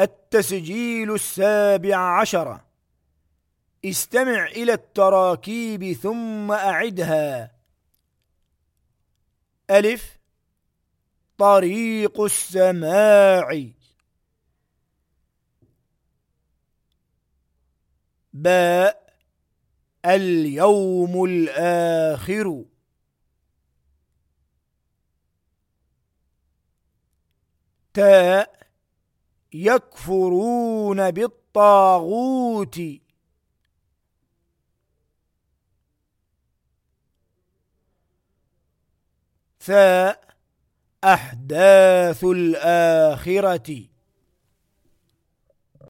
التسجيل السابع عشر. استمع إلى التراكيب ثم أعدها. ألف. طريق السماع. باء. اليوم الآخر. تاء. يكفرون بالطاغوت. ثاء أحداث الآخرة.